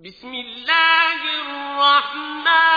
بسم الله الرحمن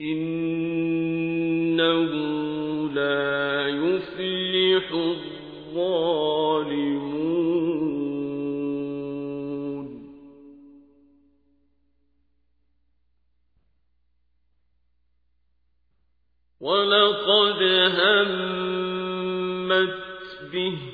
إِنَّهُ لَا يُفْلِحُ الظَّالِمُونَ. وَلَقَدْ هَمَّتْ بِهِ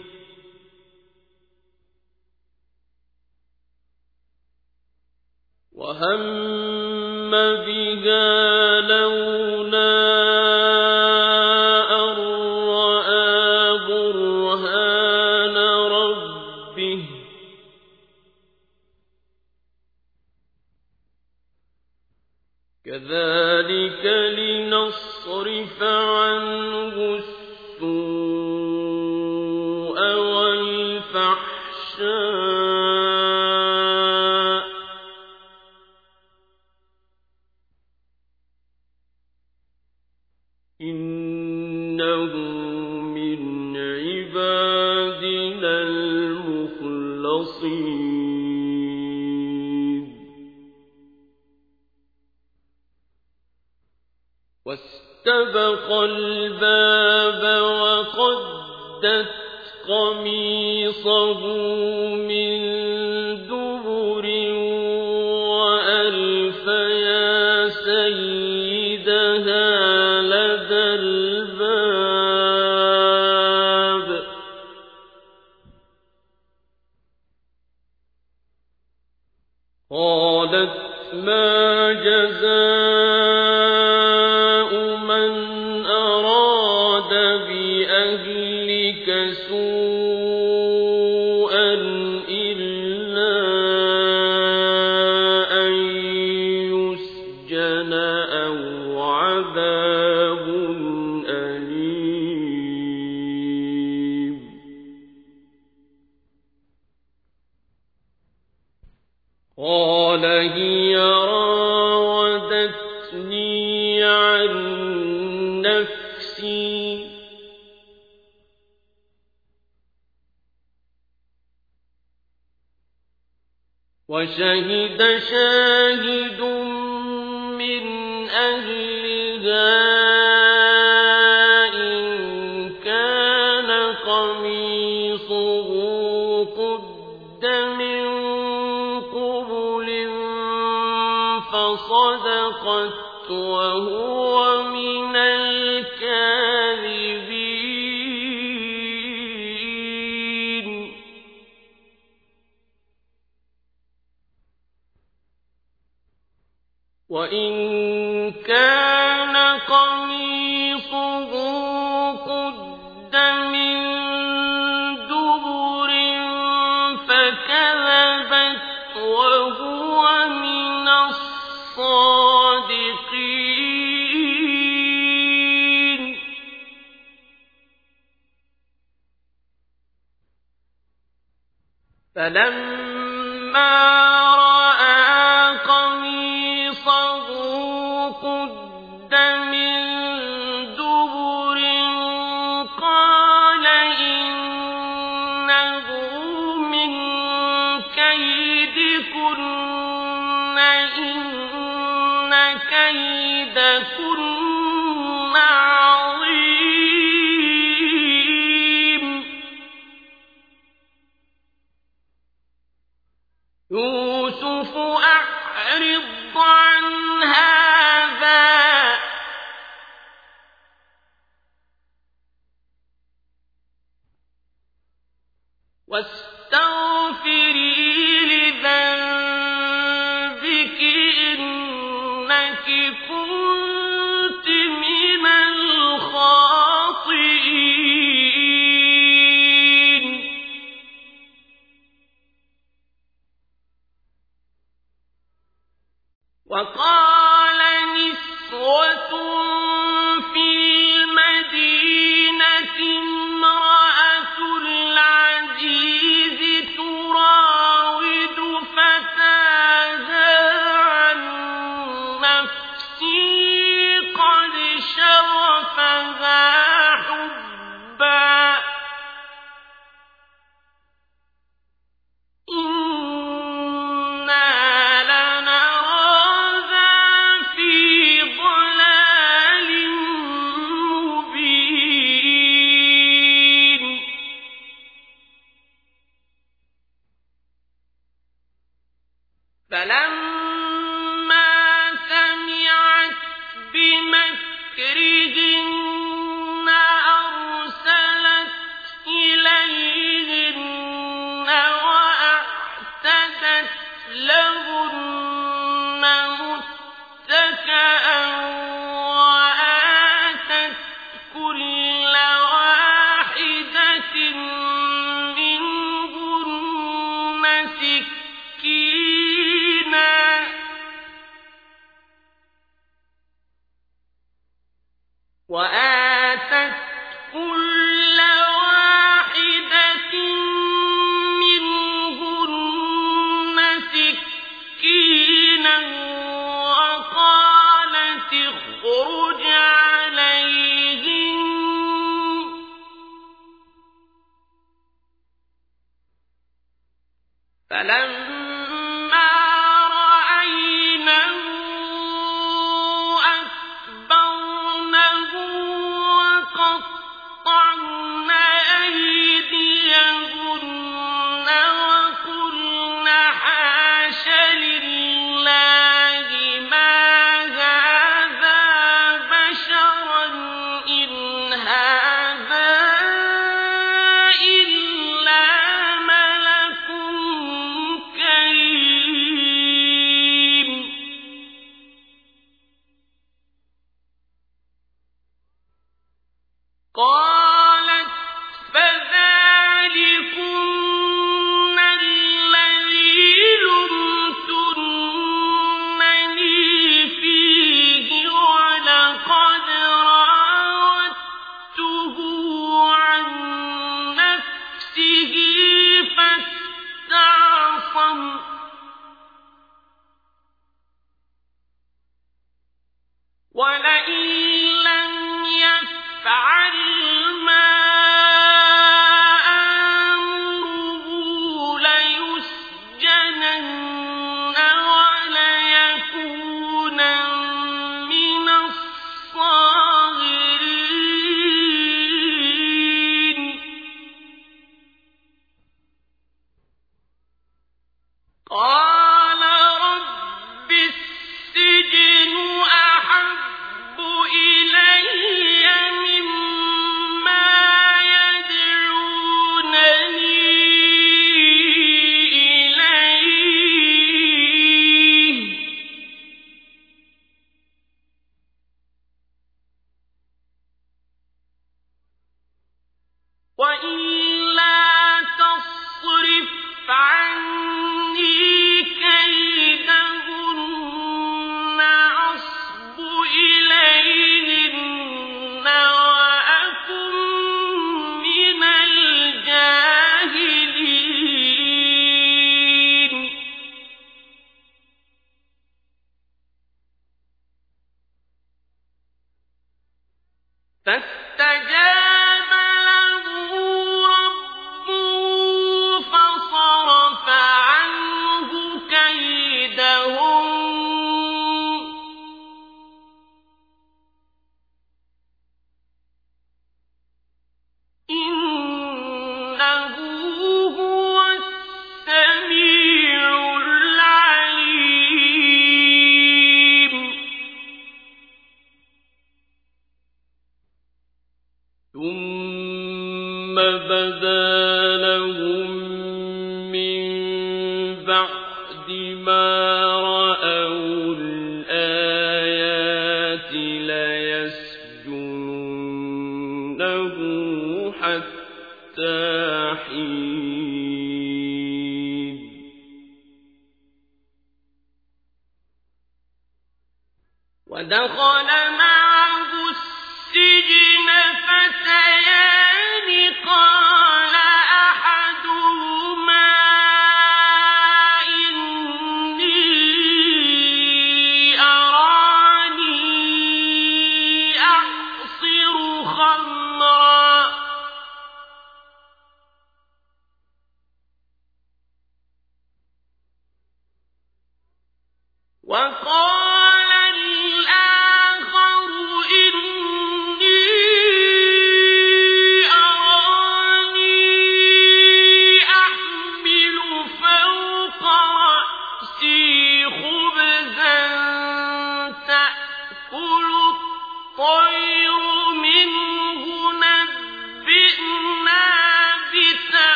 أهلها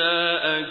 بِتَأْوِيلِهِ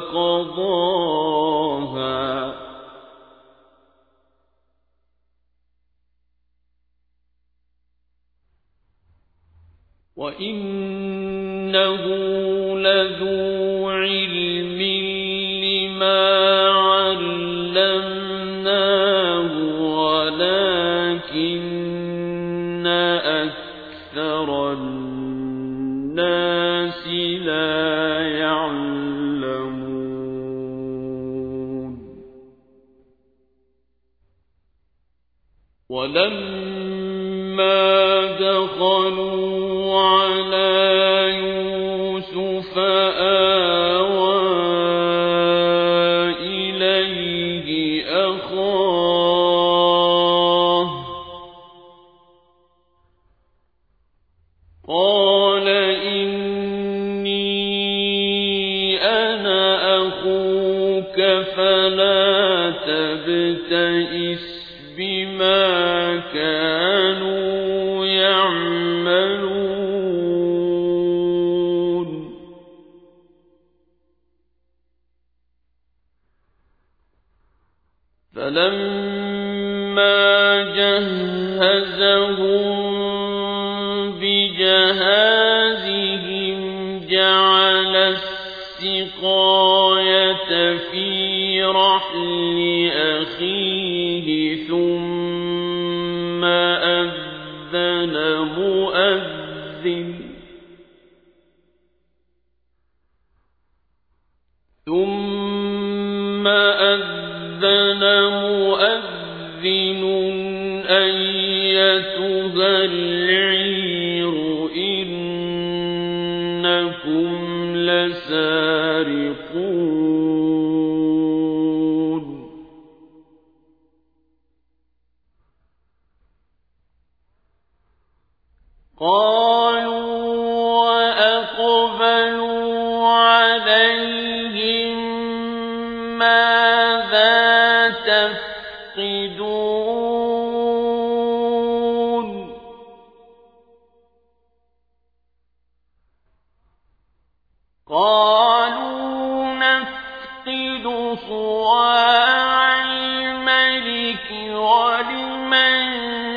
قضاها. وإنه لذو علم لما علمناه ولكن أكثر الناس لا ولما دخلوا على يوسف آوى إليه أخاه. قال إني أنا أخوك فلا تبتئس في رحل أخيه ثم أذن مؤذن الملك ولمن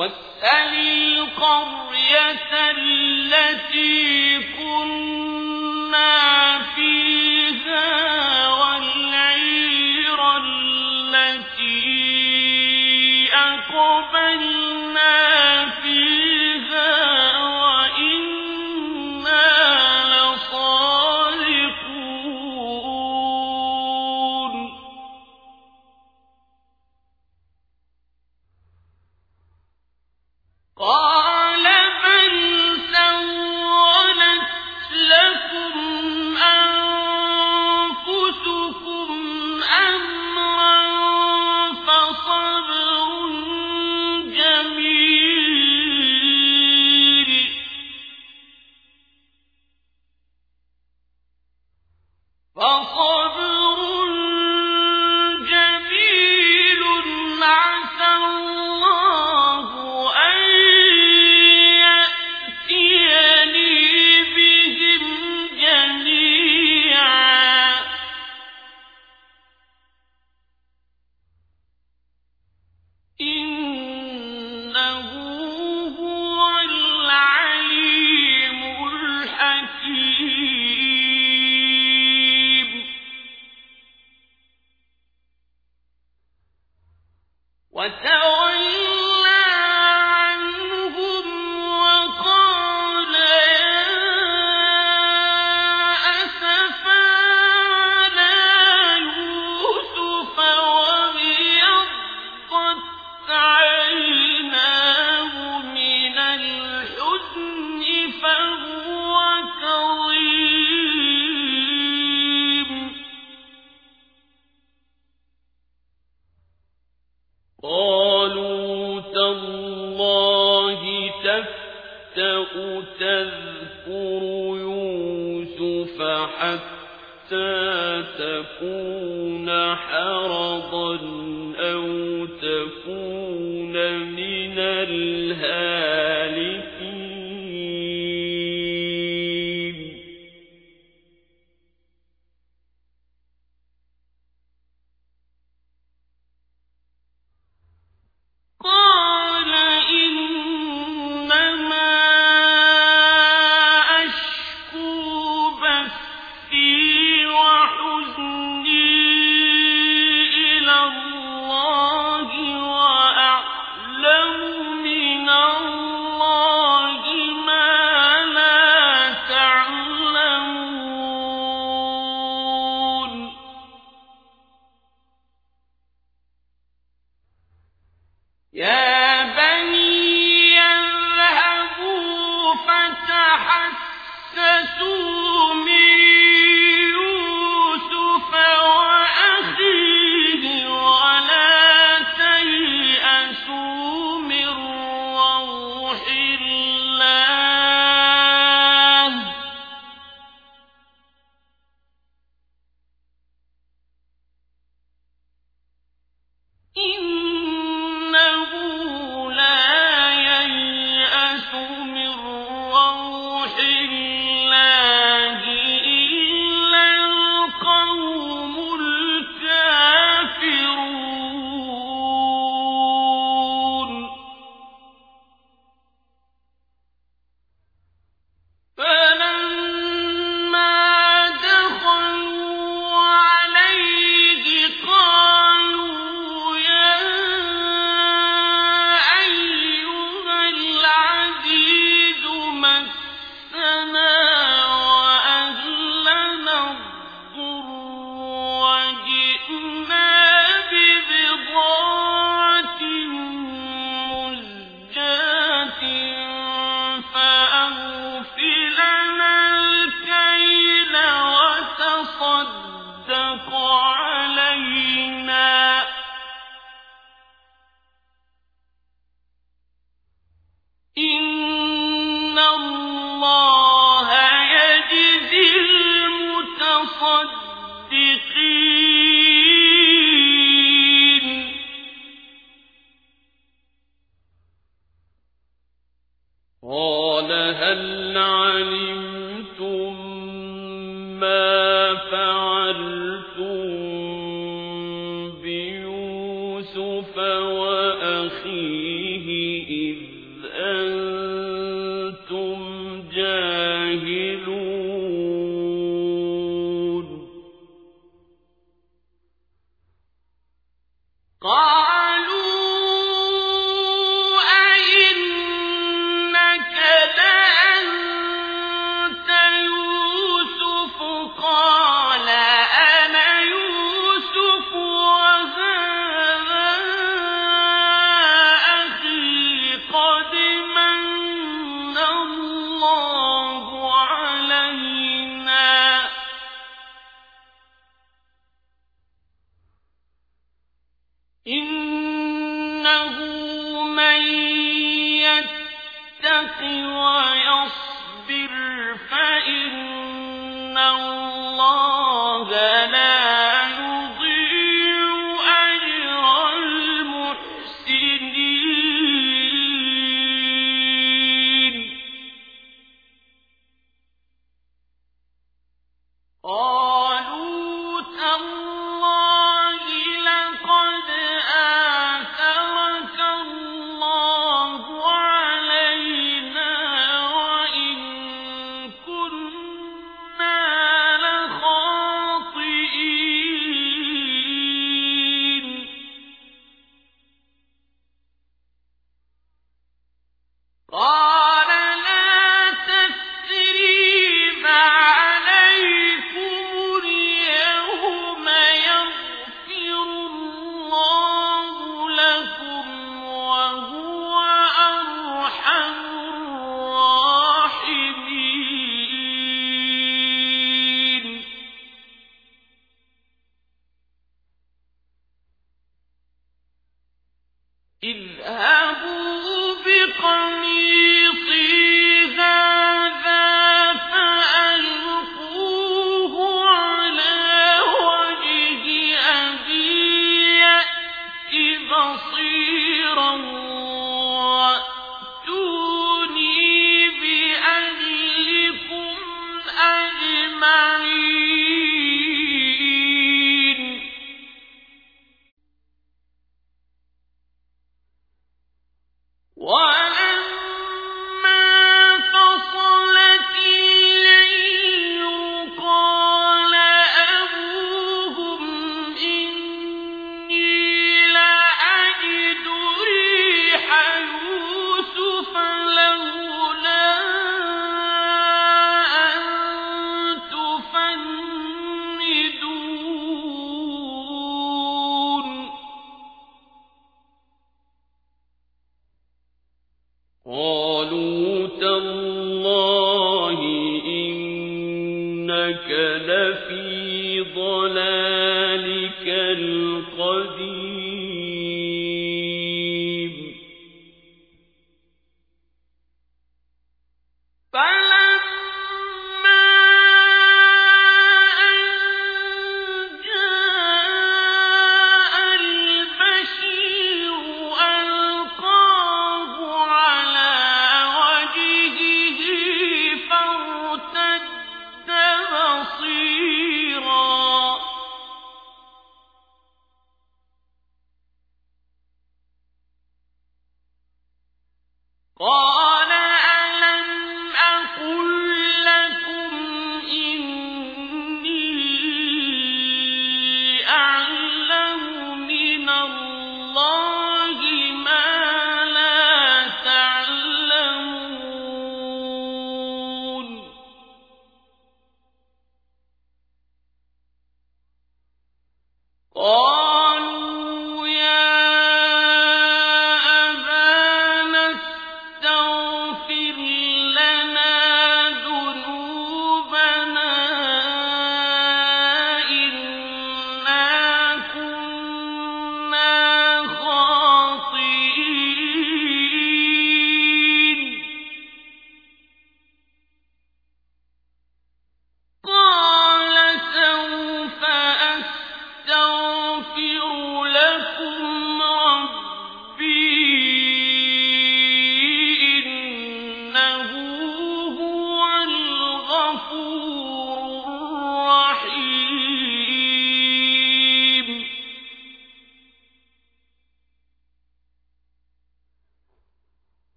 واسأل القرية التي كنا